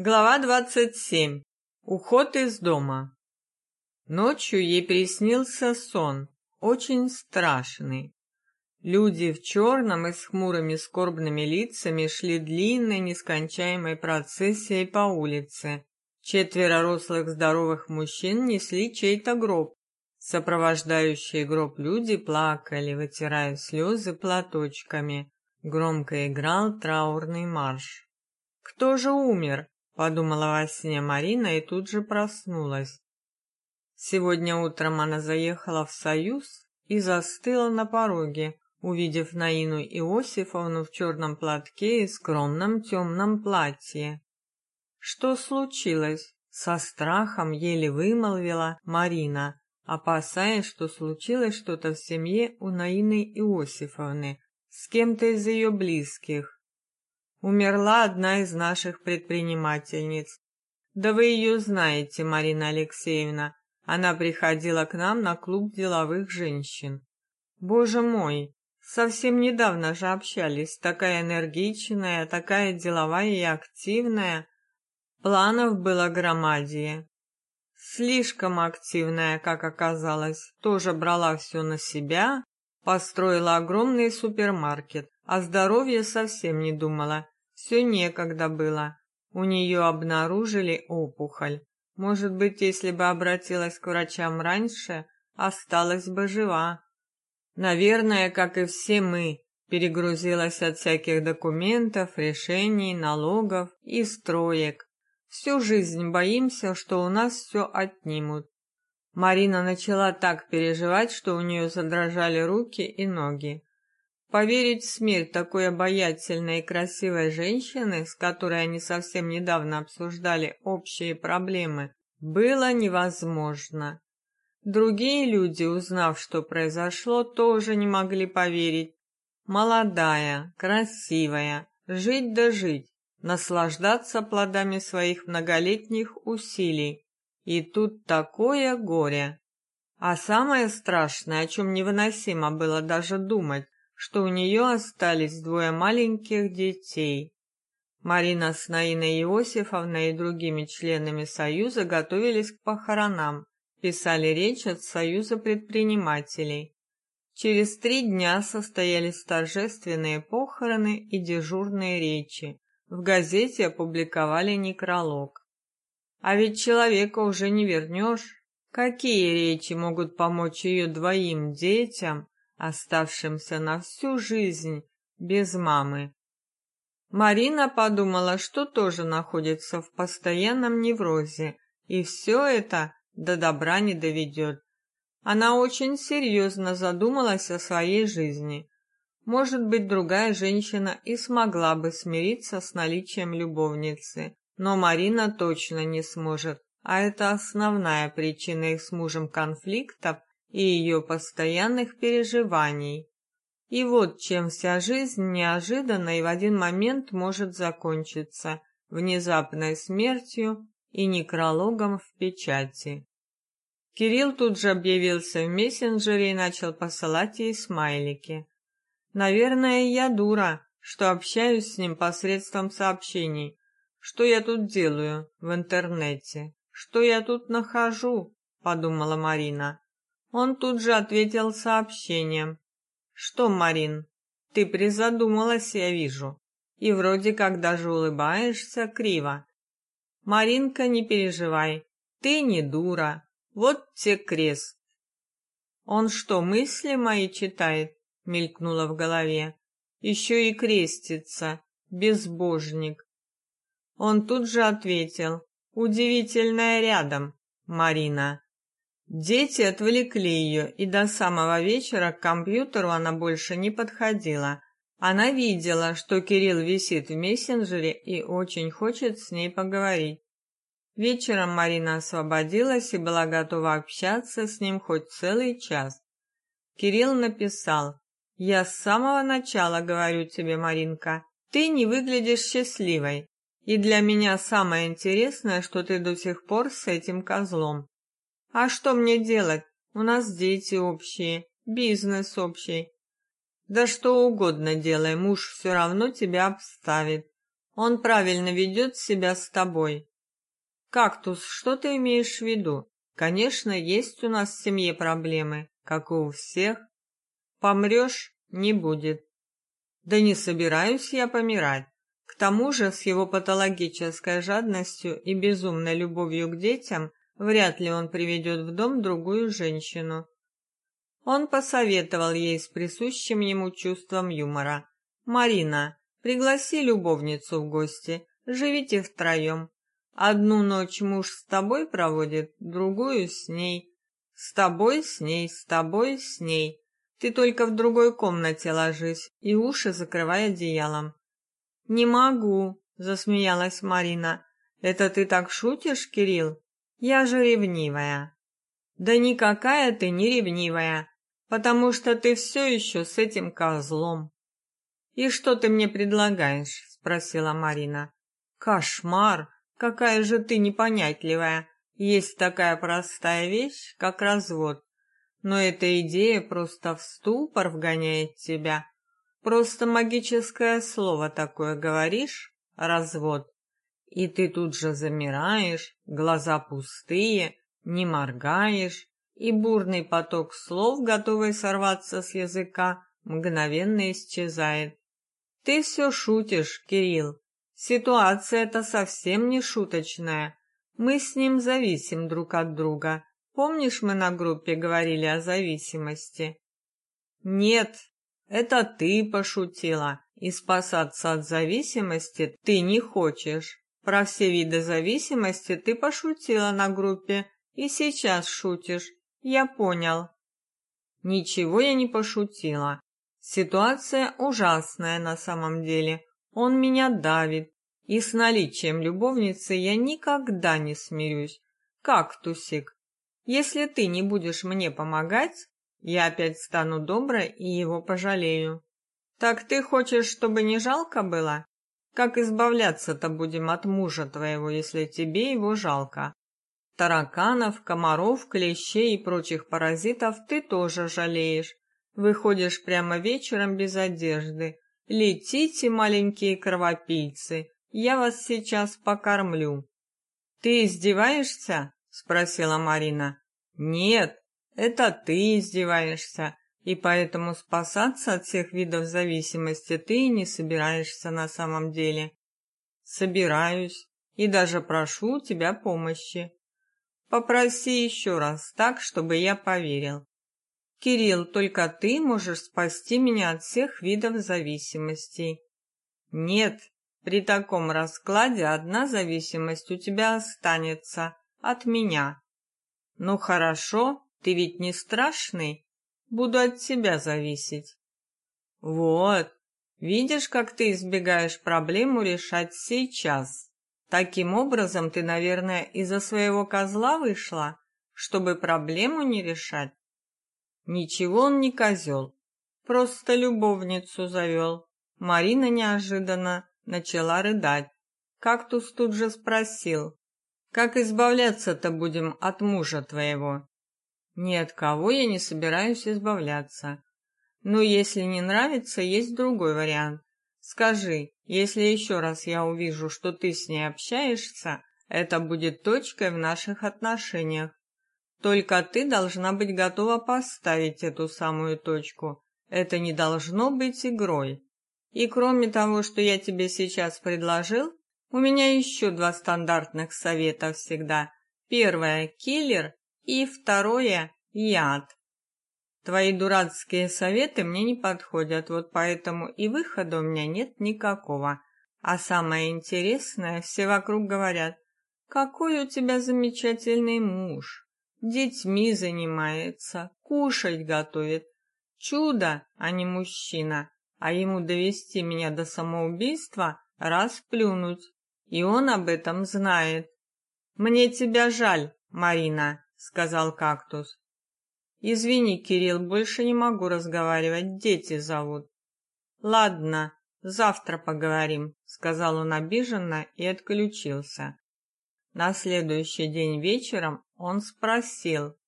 Глава двадцать семь. Уход из дома. Ночью ей приснился сон, очень страшный. Люди в черном и с хмурыми скорбными лицами шли длинной нескончаемой процессией по улице. Четверо рослых здоровых мужчин несли чей-то гроб. Сопровождающие гроб люди плакали, вытирая слезы платочками. Громко играл траурный марш. Кто же умер? Подумала во сне Марина и тут же проснулась. Сегодня утром она заехала в Союз и застыла на пороге, увидев Наину Иосифовну в черном платке и скромном темном платье. Что случилось? Со страхом еле вымолвила Марина, опасаясь, что случилось что-то в семье у Наины Иосифовны с кем-то из ее близких. Умерла одна из наших предпринимательниц. Да вы ее знаете, Марина Алексеевна. Она приходила к нам на клуб деловых женщин. Боже мой, совсем недавно же общались, такая энергичная, такая деловая и активная. Планов было громадие. Слишком активная, как оказалось, тоже брала все на себя, построила огромный супермаркет, о здоровье совсем не думала. Все некогда было. У нее обнаружили опухоль. Может быть, если бы обратилась к врачам раньше, осталась бы жива. Наверное, как и все мы, перегрузилась от всяких документов, решений, налогов и строек. Всю жизнь боимся, что у нас все отнимут. Марина начала так переживать, что у нее задрожали руки и ноги. Поверить в смерть такой обаятельной и красивой женщины, с которой они совсем недавно обсуждали общие проблемы, было невозможно. Другие люди, узнав, что произошло, тоже не могли поверить. Молодая, красивая, жить да жить, наслаждаться плодами своих многолетних усилий. И тут такое горе. А самое страшное, о чем невыносимо было даже думать, что у нее остались двое маленьких детей. Марина с Наиной Иосифовной и другими членами Союза готовились к похоронам, писали речь от Союза предпринимателей. Через три дня состоялись торжественные похороны и дежурные речи. В газете опубликовали некролог. А ведь человека уже не вернешь. Какие речи могут помочь ее двоим детям, оставшимся на всю жизнь без мамы. Марина подумала, что тоже находится в постоянном неврозе, и все это до добра не доведет. Она очень серьезно задумалась о своей жизни. Может быть, другая женщина и смогла бы смириться с наличием любовницы, но Марина точно не сможет, а это основная причина их с мужем конфликтов и ее постоянных переживаний. И вот чем вся жизнь неожиданно и в один момент может закончиться внезапной смертью и некрологом в печати. Кирилл тут же объявился в мессенджере и начал посылать ей смайлики. Наверное, я дура, что общаюсь с ним посредством сообщений. Что я тут делаю в интернете? Что я тут нахожу? подумала Марина. Он тут же ответил сообщением. «Что, Марин, ты призадумалась, я вижу, и вроде как даже улыбаешься криво. Маринка, не переживай, ты не дура, вот те крест». «Он что, мысли мои читает?» — мелькнуло в голове. «Еще и крестится, безбожник». Он тут же ответил. «Удивительная рядом, Марина». Дети отвлекли ее, и до самого вечера к компьютеру она больше не подходила. Она видела, что Кирилл висит в мессенджере и очень хочет с ней поговорить. Вечером Марина освободилась и была готова общаться с ним хоть целый час. Кирилл написал: "Я с самого начала говорю тебе, Маринка, ты не выглядишь счастливой. И для меня самое интересное, что ты до сих пор с этим козлом. А что мне делать? У нас дети общие, бизнес общий. Да что угодно делай, муж все равно тебя обставит. Он правильно ведет себя с тобой. Кактус, что ты имеешь в виду? Конечно, есть у нас в семье проблемы, как и у всех. Помрешь — не будет. Да не собираюсь я помирать. К тому же, с его патологической жадностью и безумной любовью к детям, вряд ли он приведет в дом другую женщину. Он посоветовал ей с присущим ему чувством юмора. «Марина, пригласи любовницу в гости, живите втроем. Одну ночь муж с тобой проводит, другую с ней. С тобой, с ней, с тобой, с ней. Ты только в другой комнате ложись и уши закрывай одеялом». «Не могу», — засмеялась Марина. «Это ты так шутишь, Кирилл? Я же ревнивая». «Да никакая ты не ревнивая потому что ты все еще с этим козлом. И что ты мне предлагаешь? спросила Марина. Кошмар, какая же ты непонятливая. Есть такая простая вещь, как развод. Но эта идея просто в ступор вгоняет тебя. Просто магическое слово такое говоришь развод. И ты тут же замираешь, глаза пустые, не моргаешь, и бурный поток слов, готовый сорваться с языка, мгновенно исчезает. Ты все шутишь, Кирилл. Ситуация эта совсем не шуточная. Мы с ним зависим друг от друга. Помнишь, мы на группе говорили о зависимости? Нет, это ты пошутила. И спасаться от зависимости ты не хочешь. Про все виды зависимости ты пошутила на группе и сейчас шутишь. Я понял. Ничего я не пошутила. Ситуация ужасная на самом деле. Он меня давит, и с наличием любовницы я никогда не смирюсь. Как, Тусик? Если ты не будешь мне помогать, я опять стану доброй и его пожалею. Так ты хочешь, чтобы не жалко было? Как избавляться-то будем от мужа твоего, если тебе его жалко? Тараканов, комаров, клещей и прочих паразитов ты тоже жалеешь. Выходишь прямо вечером без одежды. Летите, маленькие кровопийцы, я вас сейчас покормлю. Ты издеваешься? спросила Марина. Нет, это ты издеваешься, и поэтому спасаться от всех видов зависимости ты и не собираешься на самом деле. Собираюсь и даже прошу у тебя помощи. Попроси еще раз, так, чтобы я поверил. Кирилл, только ты можешь спасти меня от всех видов зависимостей. Нет, при таком раскладе одна зависимость у тебя останется от меня. Ну хорошо, ты ведь не страшный, буду от тебя зависеть. Вот, видишь, как ты избегаешь проблему решать сейчас. Таким образом, ты, наверное, из-за своего козла вышла, чтобы проблему не решать. Ничего он не козел, просто любовницу завел. Марина неожиданно начала рыдать. Кактус тут же спросил: "Как избавляться-то будем от мужа твоего?" "Ни от кого я не собираюсь избавляться. Но если не нравится, есть другой вариант. Скажи, если еще раз я увижу, что ты с ней общаешься, это будет точкой в наших отношениях. Только ты должна быть готова поставить эту самую точку. Это не должно быть игрой. И кроме того, что я тебе сейчас предложил, у меня еще два стандартных совета всегда. Первое киллер и второе яд. Твои дурацкие советы мне не подходят, вот поэтому и выхода у меня нет никакого. А самое интересное, все вокруг говорят: "Какой у тебя замечательный муж, детьми занимается, кушать готовит. Чудо, а не мужчина. А ему довести меня до самоубийства, расплюнуть. И он об этом знает. Мне тебя жаль, Марина, сказал кактус. Извини, Кирилл, больше не могу разговаривать, дети зовут. Ладно, завтра поговорим, сказал он обиженно и отключился. На следующий день вечером он спросил: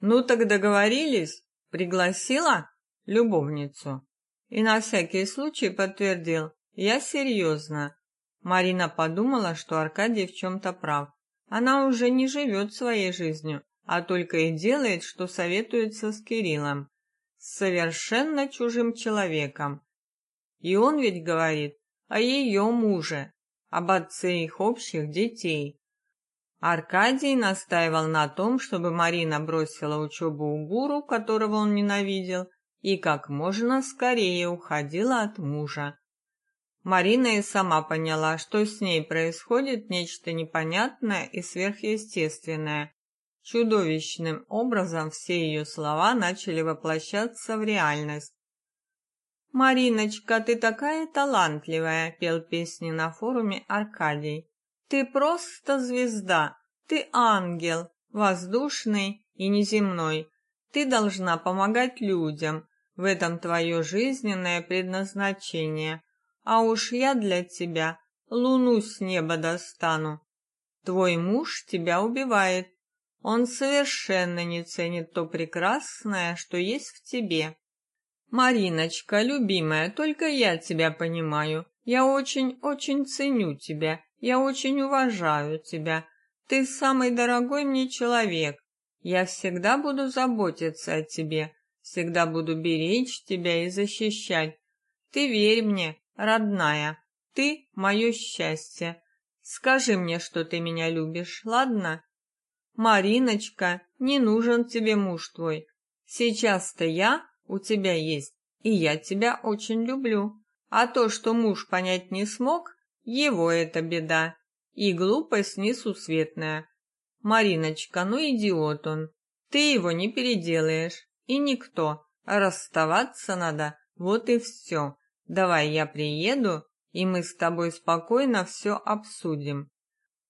"Ну так договорились? Пригласила любовницу?" И на всякий случай подтвердил: "Я серьезно. Марина подумала, что Аркадий в чем то прав. Она уже не живет своей жизнью, а только и делает, что советуется с Кириллом, с совершенно чужим человеком. И он ведь говорит о ее муже, об отце их общих детей. Аркадий настаивал на том, чтобы Марина бросила учебу у гуру, которого он ненавидел, и как можно скорее уходила от мужа. Марина и сама поняла, что с ней происходит нечто непонятное и сверхъестественное. Чудовищным образом все ее слова начали воплощаться в реальность. «Мариночка, ты такая талантливая!» — пел песни на форуме Аркадий. «Ты просто звезда, ты ангел, воздушный и неземной. Ты должна помогать людям, в этом твое жизненное предназначение. А уж я для тебя луну с неба достану. Твой муж тебя убивает. Он совершенно не ценит то прекрасное, что есть в тебе. Мариночка, любимая, только я тебя понимаю. Я очень-очень ценю тебя. Я очень уважаю тебя. Ты самый дорогой мне человек. Я всегда буду заботиться о тебе, всегда буду беречь тебя и защищать. Ты верь мне, родная. Ты мое счастье. Скажи мне, что ты меня любишь, ладно? Мариночка, не нужен тебе муж твой. Сейчас-то я у тебя есть, и я тебя очень люблю. А то, что муж понять не смог, его это беда. И глупость несусветная. Мариночка, ну идиот он. Ты его не переделаешь. И никто. Расставаться надо. Вот и все. Давай я приеду, и мы с тобой спокойно все обсудим.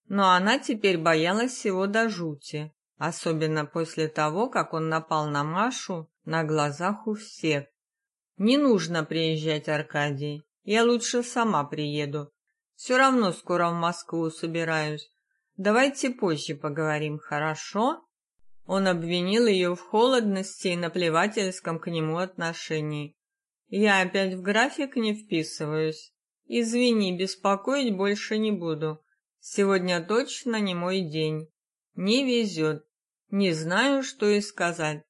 Но она теперь боялась его до жути, особенно после того, как он напал на Машу на глазах у всех. Не нужно приезжать, Аркадий. Я лучше сама приеду. Все равно скоро в Москву собираюсь. Давайте позже поговорим, хорошо? Он обвинил ее в холодности и наплевательском к нему отношении. Я опять в график не вписываюсь. Извини, беспокоить больше не буду. Сегодня точно не мой день. Не везет. Не знаю, что и сказать.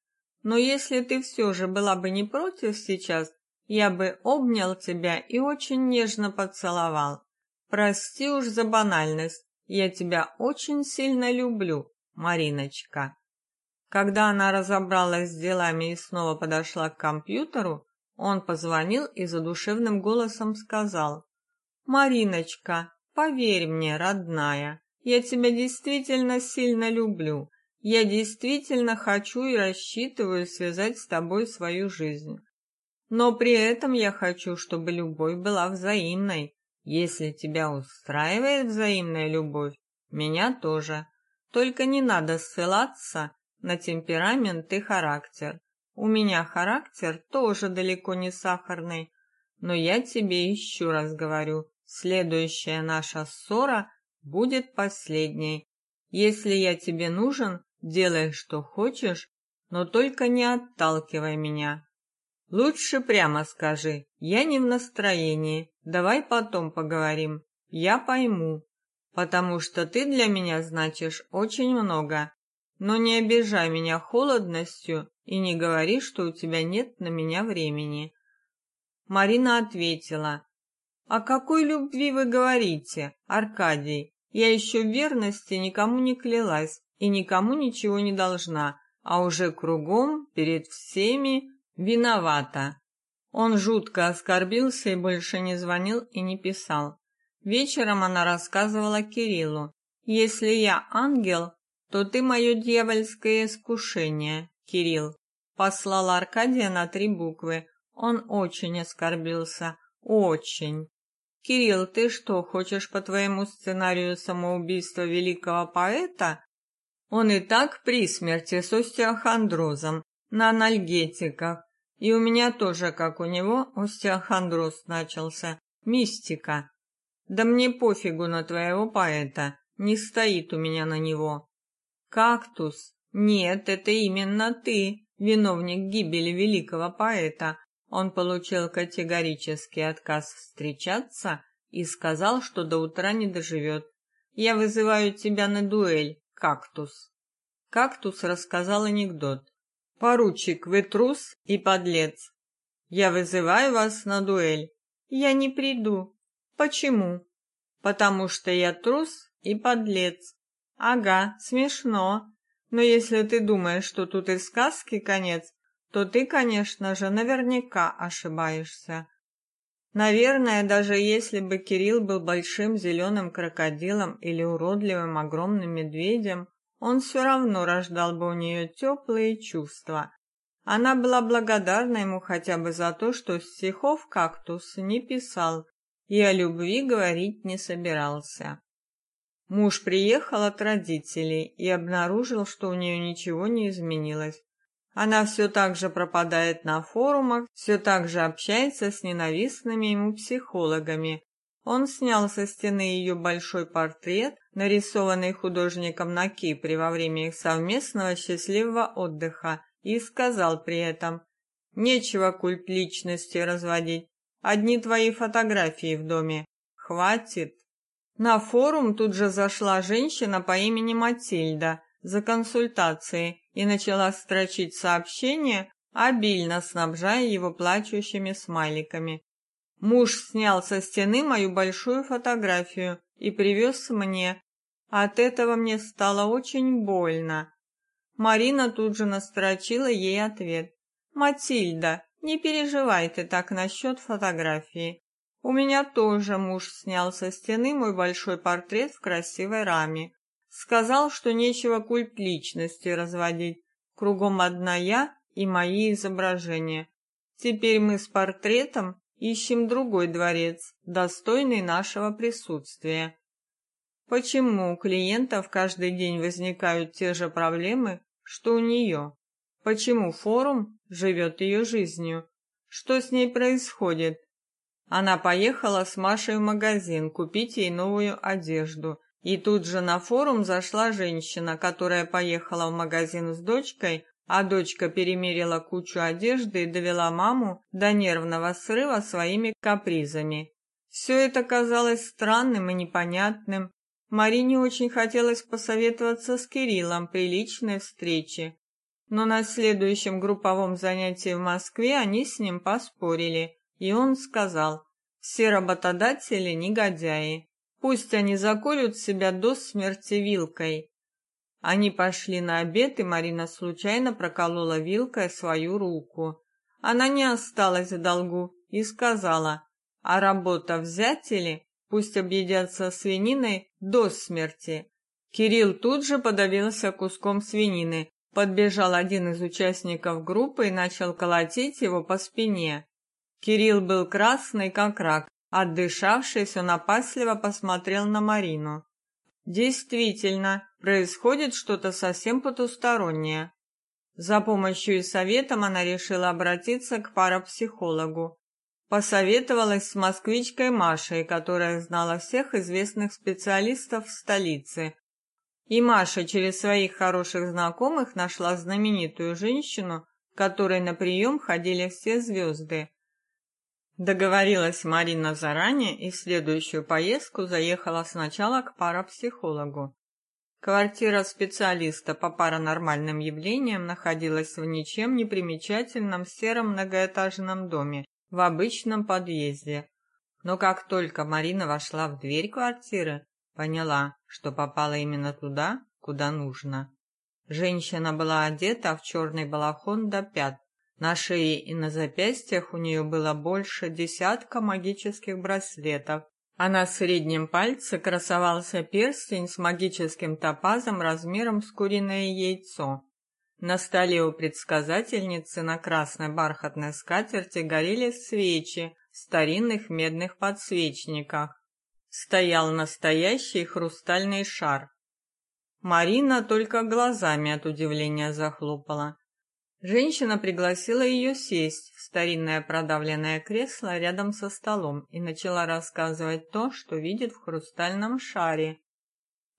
Но если ты все же была бы не против сейчас, я бы обнял тебя и очень нежно поцеловал. Прости уж за банальность. Я тебя очень сильно люблю, Мариночка. Когда она разобралась с делами и снова подошла к компьютеру, он позвонил и задушевным голосом сказал: "Мариночка, поверь мне, родная, я тебя действительно сильно люблю. Я действительно хочу и рассчитываю связать с тобой свою жизнь. Но при этом я хочу, чтобы любовь была взаимной. Если тебя устраивает взаимная любовь, меня тоже. Только не надо ссылаться на темперамент и характер. У меня характер тоже далеко не сахарный, но я тебе еще раз говорю, следующая наша ссора будет последней. Если я тебе нужен, делай что хочешь, но только не отталкивай меня. Лучше прямо скажи: "Я не в настроении. Давай потом поговорим". Я пойму, потому что ты для меня значишь очень много. Но не обижай меня холодностью и не говори, что у тебя нет на меня времени. Марина ответила: "О какой любви вы говорите, Аркадий? Я еще в верности никому не клялась и никому ничего не должна, а уже кругом перед всеми виновата". Он жутко оскорбился и больше не звонил и не писал. Вечером она рассказывала Кириллу: "Если я ангел, то ты мое дьявольское искушение, Кирилл послала Аркадия на три буквы. Он очень оскорбился, очень. Кирилл, ты что, хочешь по твоему сценарию самоубийства великого поэта? Он и так при смерти с остеохондрозом, на анальгетиках. И у меня тоже, как у него, остеохондроз начался. Мистика. Да мне пофигу на твоего поэта, не стоит у меня на него. Кактус. Нет, это именно ты виновник гибели великого поэта, он получил категорический отказ встречаться и сказал, что до утра не доживет. Я вызываю тебя на дуэль, кактус. Кактус рассказал анекдот. Поручик, вы трус и подлец. Я вызываю вас на дуэль. Я не приду. Почему? Потому что я трус и подлец. Ага, смешно. Но если ты думаешь, что тут и сказки конец, то ты, конечно же, наверняка ошибаешься. Наверное, даже если бы Кирилл был большим зеленым крокодилом или уродливым огромным медведем, он все равно рождал бы у нее теплые чувства. Она была благодарна ему хотя бы за то, что стихов кактус не писал и о любви говорить не собирался. Муж приехал от родителей и обнаружил, что у нее ничего не изменилось. Она все так же пропадает на форумах, все так же общается с ненавистными ему психологами. Он снял со стены ее большой портрет, нарисованный художником на Кипре во время их совместного счастливого отдыха, и сказал при этом: "Нечего культ личности разводить. Одни твои фотографии в доме. Хватит". На форум тут же зашла женщина по имени Матильда за консультацией и начала строчить сообщения, обильно снабжая его плачущими смайликами. Муж снял со стены мою большую фотографию и привез мне. От этого мне стало очень больно. Марина тут же настрочила ей ответ. «Матильда, не переживай ты так насчет фотографии. У меня тоже муж снял со стены мой большой портрет в красивой раме. Сказал, что нечего культ личности разводить. Кругом одна я и мои изображения. Теперь мы с портретом ищем другой дворец, достойный нашего присутствия. Почему у клиентов каждый день возникают те же проблемы, что у нее? Почему форум живет ее жизнью? Что с ней происходит? Она поехала с Машей в магазин купить ей новую одежду и тут же на форум зашла женщина, которая поехала в магазин с дочкой, а дочка перемерила кучу одежды и довела маму до нервного срыва своими капризами. Все это казалось странным и непонятным. Марине очень хотелось посоветоваться с Кириллом при личной встрече, но на следующем групповом занятии в Москве они с ним поспорили, и он сказал: "Все работодатели негодяи. Пусть они заколют себя до смерти вилкой. Они пошли на обед, и Марина случайно проколола вилкой свою руку. Она не осталась в долгу и сказала: "А работа взять или пусть объедятся свининой до смерти". Кирилл тут же подавился куском свинины. Подбежал один из участников группы и начал колотить его по спине. Кирилл был красный как рак, Отдышавшись, он опасливо посмотрел на Марину. Действительно, происходит что-то совсем потустороннее. За помощью и советом она решила обратиться к парапсихологу. Посоветовалась с москвичкой Машей, которая знала всех известных специалистов в столице. И Маша через своих хороших знакомых нашла знаменитую женщину, которой на прием ходили все звезды. Договорилась Марина заранее и в следующую поездку заехала сначала к парапсихологу. Квартира специалиста по паранормальным явлениям находилась в ничем не примечательном сером многоэтажном доме в обычном подъезде. Но как только Марина вошла в дверь квартиры, поняла, что попала именно туда, куда нужно. Женщина была одета в черный балахон до пят, на шее и на запястьях у нее было больше десятка магических браслетов, а на среднем пальце красовался перстень с магическим топазом размером с куриное яйцо. На столе у предсказательницы на красной бархатной скатерти горели свечи в старинных медных подсвечниках. Стоял настоящий хрустальный шар. Марина только глазами от удивления захлопала. Женщина пригласила ее сесть в старинное продавленное кресло рядом со столом и начала рассказывать то, что видит в хрустальном шаре.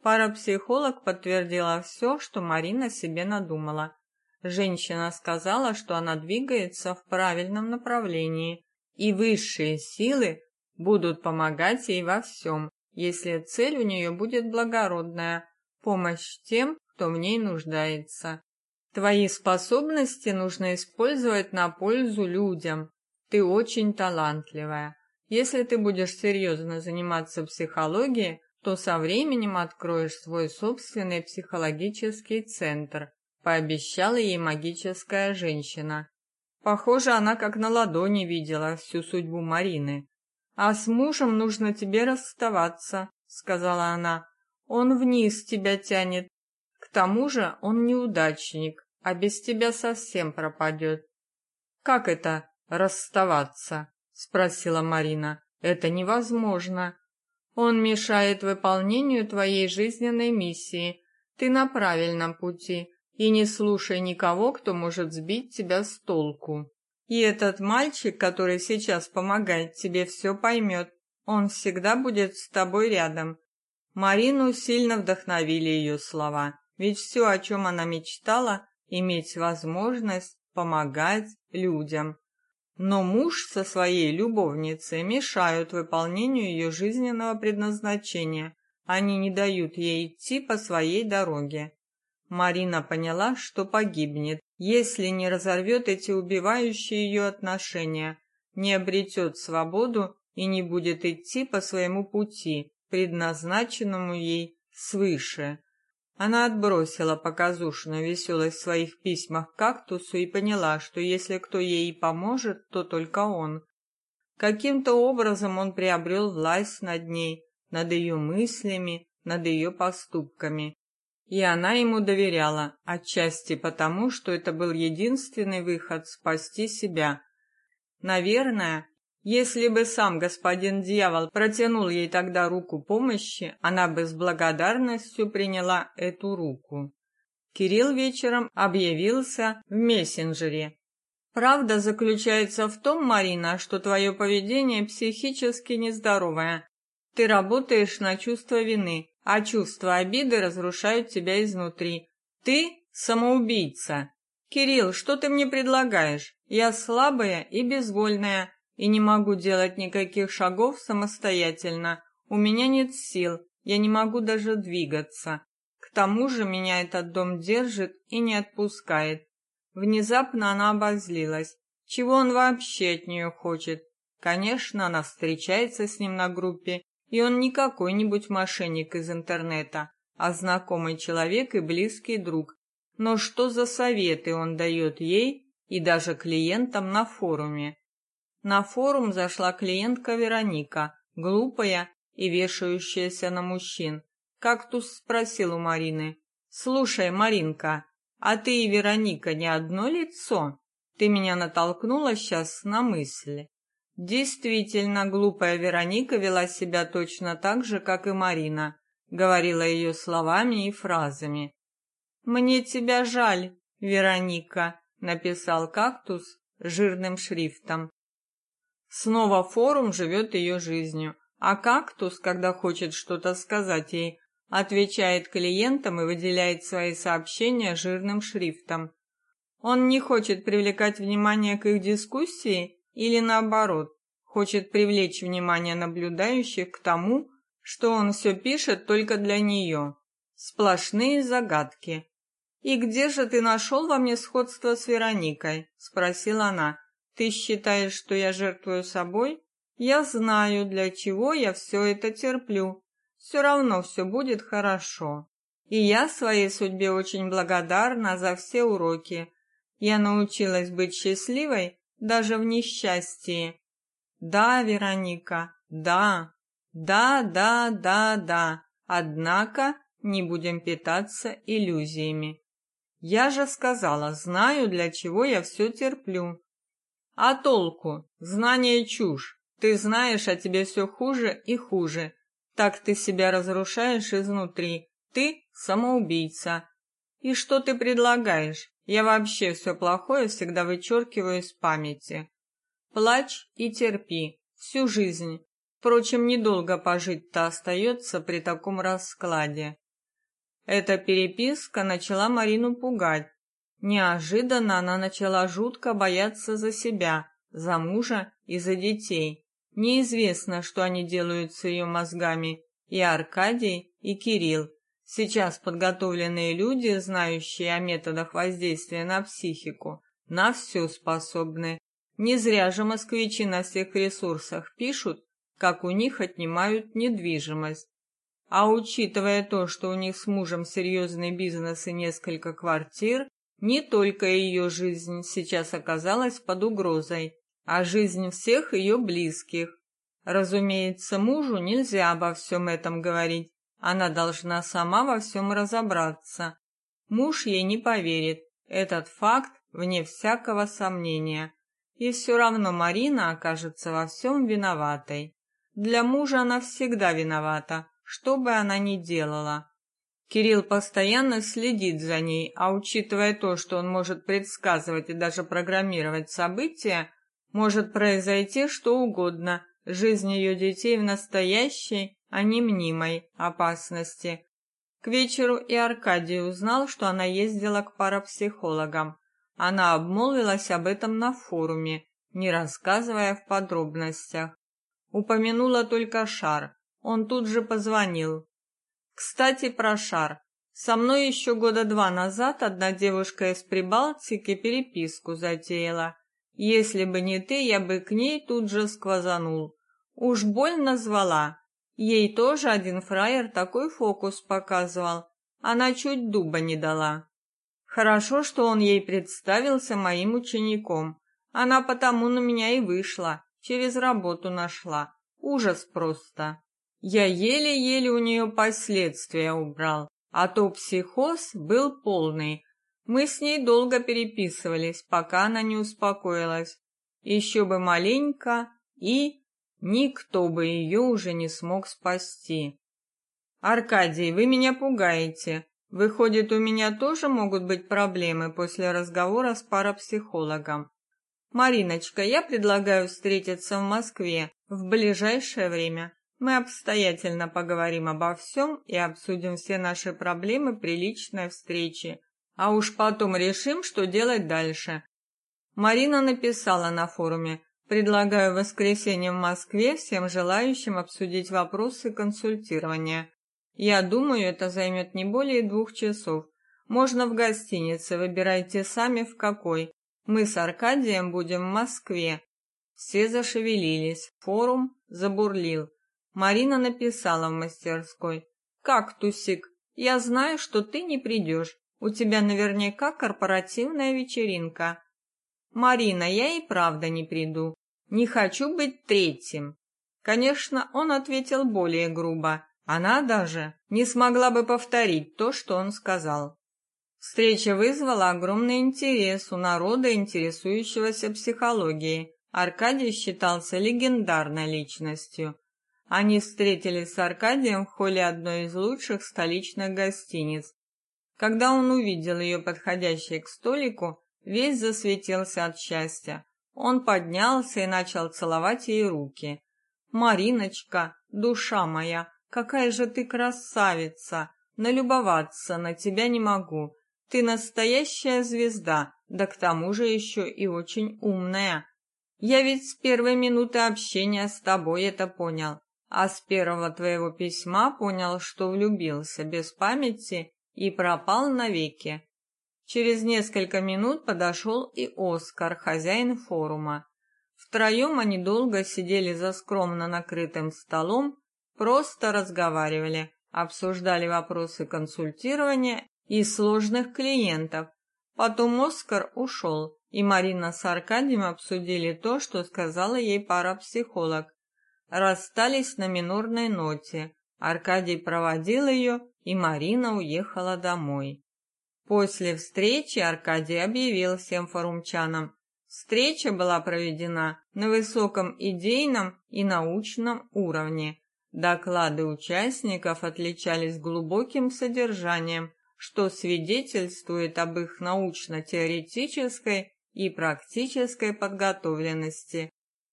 Парапсихолог подтвердила все, что Марина себе надумала. Женщина сказала, что она двигается в правильном направлении, и высшие силы будут помогать ей во всем, если цель у нее будет благородная помощь тем, кто в ней нуждается. Твои способности нужно использовать на пользу людям. Ты очень талантливая. Если ты будешь серьезно заниматься психологией, то со временем откроешь свой собственный психологический центр, пообещала ей магическая женщина. Похоже, она как на ладони видела всю судьбу Марины. А с мужем нужно тебе расставаться, сказала она. Он вниз тебя тянет. К тому же, он неудачник, а без тебя совсем пропадет. Как это расставаться? спросила Марина. Это невозможно. Он мешает выполнению твоей жизненной миссии. Ты на правильном пути, и не слушай никого, кто может сбить тебя с толку. И этот мальчик, который сейчас помогает тебе, все поймет. Он всегда будет с тобой рядом. Марину сильно вдохновили ее слова, ведь все, о чем она мечтала, иметь возможность помогать людям. Но муж со своей любовницей мешают выполнению ее жизненного предназначения. Они не дают ей идти по своей дороге. Марина поняла, что погибнет, если не разорвет эти убивающие ее отношения, не обретет свободу и не будет идти по своему пути, предназначенному ей свыше. Она отбросила показушную веселость в своих письмах к кактусу и поняла, что если кто ей поможет, то только он. Каким-то образом он приобрел власть над ней, над ее мыслями, над ее поступками. И она ему доверяла, отчасти потому, что это был единственный выход спасти себя. Наверное, если бы сам господин дьявол протянул ей тогда руку помощи, она бы с благодарностью приняла эту руку. Кирилл вечером объявился в мессенджере. Правда заключается в том, Марина, что твое поведение психически нездоровое. Ты работаешь на чувство вины, а чувство обиды разрушают тебя изнутри. Ты самоубийца. Кирилл, что ты мне предлагаешь? Я слабая и безвольная и не могу делать никаких шагов самостоятельно. У меня нет сил, я не могу даже двигаться. К тому же меня этот дом держит и не отпускает. Внезапно она обозлилась. Чего он вообще от нее хочет? Конечно, она встречается с ним на группе, и он не какой-нибудь мошенник из интернета, а знакомый человек и близкий друг. Но что за советы он дает ей и даже клиентам на форуме? На форум зашла клиентка Вероника, глупая и вешающаяся на мужчин. Кактус спросил у Марины: "Слушай, Маринка, а ты и Вероника не одно лицо? Ты меня натолкнула сейчас на мысль". Действительно, глупая Вероника вела себя точно так же, как и Марина, говорила ее словами и фразами. Мне тебя жаль, Вероника, написал Кактус жирным шрифтом. Снова форум живет ее жизнью, а кактус, когда хочет что-то сказать ей, отвечает клиентам и выделяет свои сообщения жирным шрифтом. Он не хочет привлекать внимание к их дискуссии или наоборот, хочет привлечь внимание наблюдающих к тому, что он все пишет только для нее. Сплошные загадки. «И где же ты нашел во мне сходство с Вероникой?» – спросила она. Ты считаешь, что я жертвую собой? Я знаю, для чего я все это терплю. Все равно все будет хорошо. И я своей судьбе очень благодарна за все уроки. Я научилась быть счастливой даже в несчастье. Да, Вероника, да. Да, да, да, да. Однако не будем питаться иллюзиями. Я же сказала, знаю, для чего я все терплю. А толку? Знание чушь. Ты знаешь, а тебе все хуже и хуже. Так ты себя разрушаешь изнутри. Ты самоубийца. И что ты предлагаешь? Я вообще все плохое всегда вычеркиваю из памяти. Плачь и терпи всю жизнь. Впрочем, недолго пожить-то остается при таком раскладе. Эта переписка начала Марину пугать. Неожиданно она начала жутко бояться за себя, за мужа и за детей. Неизвестно, что они делают с ее мозгами, и Аркадий, и Кирилл. Сейчас подготовленные люди, знающие о методах воздействия на психику, на все способны. Не зря же москвичи на всех ресурсах пишут, как у них отнимают недвижимость. А учитывая то, что у них с мужем серьезный бизнес и несколько квартир, не только ее жизнь сейчас оказалась под угрозой, а жизнь всех ее близких. Разумеется, мужу нельзя обо всем этом говорить. Она должна сама во всем разобраться. Муж ей не поверит. Этот факт вне всякого сомнения. И все равно Марина окажется во всем виноватой. Для мужа она всегда виновата, что бы она ни делала. Кирилл постоянно следит за ней, а учитывая то, что он может предсказывать и даже программировать события, может произойти что угодно. Жизнь ее детей в настоящей, а не мнимой опасности. К вечеру и Аркадий узнал, что она ездила к парапсихологам. Она обмолвилась об этом на форуме, не рассказывая в подробностях. Упомянула только шар. Он тут же позвонил. Кстати, про шар. Со мной еще года два назад одна девушка из Прибалтики переписку затеяла. Если бы не ты, я бы к ней тут же сквозанул. Уж больно звала. Ей тоже один фраер такой фокус показывал. Она чуть дуба не дала. Хорошо, что он ей представился моим учеником. Она потому на меня и вышла, через работу нашла. Ужас просто. Я еле-еле у нее последствия убрал, а то психоз был полный. Мы с ней долго переписывались, пока она не успокоилась. Еще бы маленько, и никто бы ее уже не смог спасти. Аркадий, вы меня пугаете. Выходит, у меня тоже могут быть проблемы после разговора с парапсихологом. Мариночка, я предлагаю встретиться в Москве в ближайшее время. Мы обстоятельно поговорим обо всем и обсудим все наши проблемы при личной встрече, а уж потом решим, что делать дальше. Марина написала на форуме: "Предлагаю в воскресенье в Москве всем желающим обсудить вопросы консультирования. Я думаю, это займет не более двух часов. Можно в гостинице, выбирайте сами в какой. Мы с Аркадием будем в Москве. Все зашевелились, форум забурлил. Марина написала в мастерской: "Как Тусик, я знаю, что ты не придешь. У тебя наверняка корпоративная вечеринка. Марина, я и правда не приду. Не хочу быть третьим". Конечно, он ответил более грубо. Она даже не смогла бы повторить то, что он сказал. Встреча вызвала огромный интерес у народа, интересующегося психологией. Аркадий считался легендарной личностью. Они встретились с Аркадием в холле одной из лучших столичных гостиниц. Когда он увидел ее подходящей к столику, весь засветился от счастья. Он поднялся и начал целовать ей руки. «Мариночка, душа моя, Какая же ты красавица! Налюбоваться на тебя не могу. Ты настоящая звезда, да к тому же еще и очень умная. Я ведь с первой минуты общения с тобой это понял, а с первого твоего письма понял, что влюбился без памяти и пропал навеки. Через несколько минут подошел и Оскар, хозяин форума. Втроем они долго сидели за скромно накрытым столом Просто разговаривали, обсуждали вопросы консультирования и сложных клиентов. Потом Оскар ушел, и Марина с Аркадием обсудили то, что сказала ей парапсихолог. Расстались на минорной ноте. Аркадий проводил ее, и Марина уехала домой. После встречи Аркадий объявил всем форумчанам, встреча была проведена на высоком идейном и научном уровне. Доклады участников отличались глубоким содержанием, что свидетельствует об их научно-теоретической и практической подготовленности.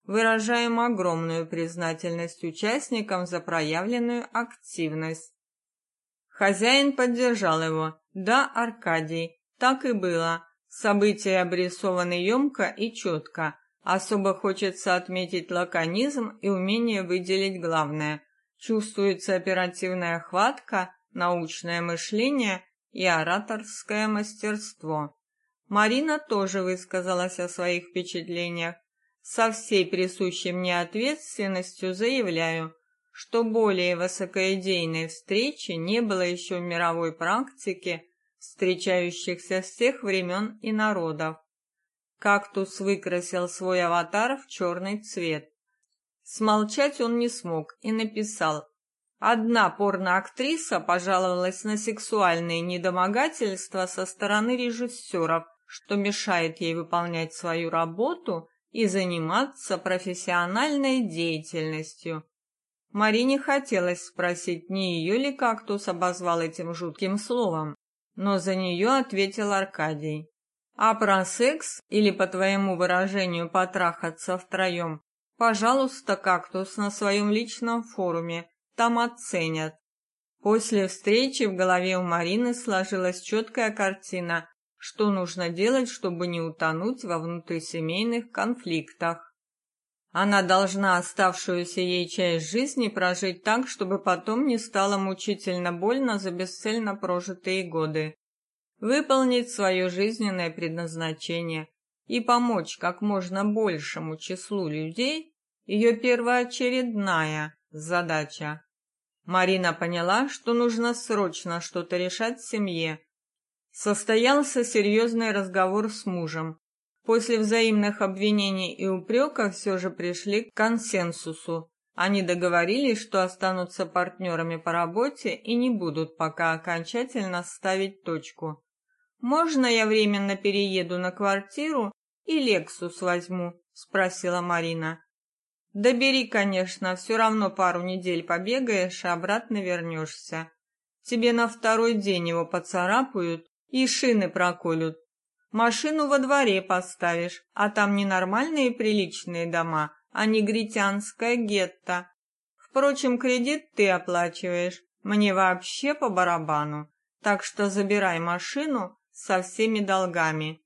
Выражаем огромную признательность участникам за проявленную активность. Хозяин поддержал его. Да, Аркадий, так и было. События обрисованы емко и четко. Особо хочется отметить лаконизм и умение выделить главное. Чувствуется оперативная хватка, научное мышление и ораторское мастерство. Марина тоже высказалась о своих впечатлениях. Со всей присущей мне ответственностью заявляю, что более высокоидейной встречи не было еще в мировой практике встречающихся с тех времен и народов. Кактус выкрасил свой аватар в черный цвет. Смолчать он не смог и написал. Одна порноактриса пожаловалась на сексуальные недомогательства со стороны режиссеров, что мешает ей выполнять свою работу и заниматься профессиональной деятельностью. Марине хотелось спросить, не ее ли кактус обозвал этим жутким словом, но за нее ответил Аркадий. А про секс или, по твоему выражению, потрахаться втроем, пожалуйста, кактус на своем личном форуме, там оценят. После встречи в голове у Марины сложилась четкая картина, что нужно делать, чтобы не утонуть во внутрисемейных конфликтах. Она должна оставшуюся ей часть жизни прожить так, чтобы потом не стало мучительно больно за бесцельно прожитые годы. Выполнить свое жизненное предназначение и помочь как можно большему числу людей – ее первоочередная задача. Марина поняла, что нужно срочно что-то решать в семье. Состоялся серьезный разговор с мужем, После взаимных обвинений и упреков все же пришли к консенсусу. Они договорились, что останутся партнерами по работе и не будут пока окончательно ставить точку. «Можно я временно перееду на квартиру и Лексус возьму?» – спросила Марина. «Да бери, конечно, все равно пару недель побегаешь, а обратно вернешься. Тебе на второй день его поцарапают и шины проколют, Машину во дворе поставишь, а там не нормальные приличные дома, а негритянское гетто. Впрочем, кредит ты оплачиваешь, мне вообще по барабану, так что забирай машину со всеми долгами.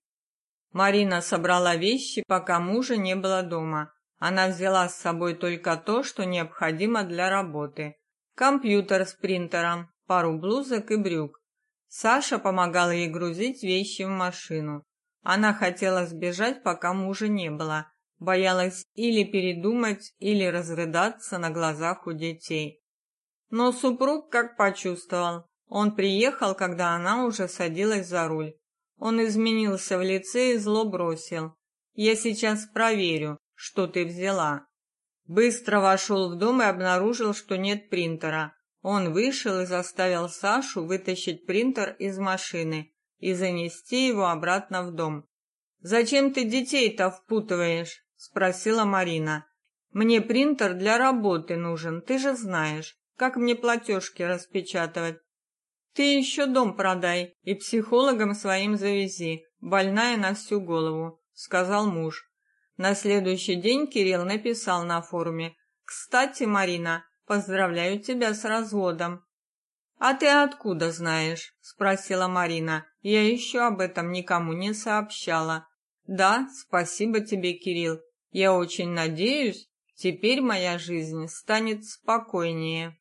Марина собрала вещи, пока мужа не было дома. Она взяла с собой только то, что необходимо для работы. Компьютер с принтером, пару блузок и брюк. Саша помогала ей грузить вещи в машину. Она хотела сбежать, пока мужа не было, боялась или передумать, или разрыдаться на глазах у детей. Но супруг как почувствовал. Он приехал, когда она уже садилась за руль. Он изменился в лице и зло бросил: "Я сейчас проверю, что ты взяла". Быстро вошел в дом и обнаружил, что нет принтера. Он вышел и заставил Сашу вытащить принтер из машины и занести его обратно в дом. «Зачем ты детей-то впутываешь?» — спросила Марина. «Мне принтер для работы нужен, ты же знаешь, как мне платежки распечатывать. Ты еще дом продай и психологам своим завези, больная на всю голову», — сказал муж. На следующий день Кирилл написал на форуме. «Кстати, Марина, Поздравляю тебя с разводом. А ты откуда знаешь? спросила Марина. Я еще об этом никому не сообщала. Да, спасибо тебе, Кирилл. Я очень надеюсь, теперь моя жизнь станет спокойнее.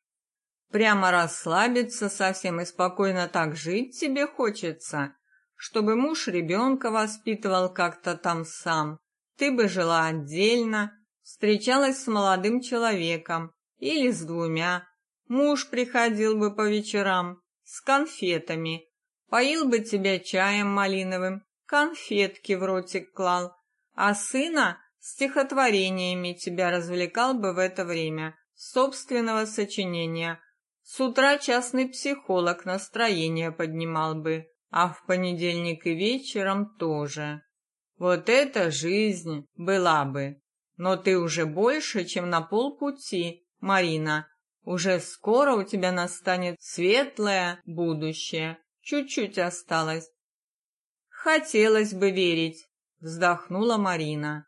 Прямо расслабиться совсем и спокойно так жить тебе хочется, чтобы муж ребенка воспитывал как-то там сам. Ты бы жила отдельно, встречалась с молодым человеком, или с двумя. Муж приходил бы по вечерам с конфетами, поил бы тебя чаем малиновым, конфетки в ротик клал, а сына стихотворениями тебя развлекал бы в это время собственного сочинения. С утра частный психолог настроение поднимал бы, а в понедельник и вечером тоже. Вот эта жизнь была бы. Но ты уже больше, чем на полпути Марина, уже скоро у тебя настанет светлое будущее. Чуть-чуть осталось. Хотелось бы верить, вздохнула Марина.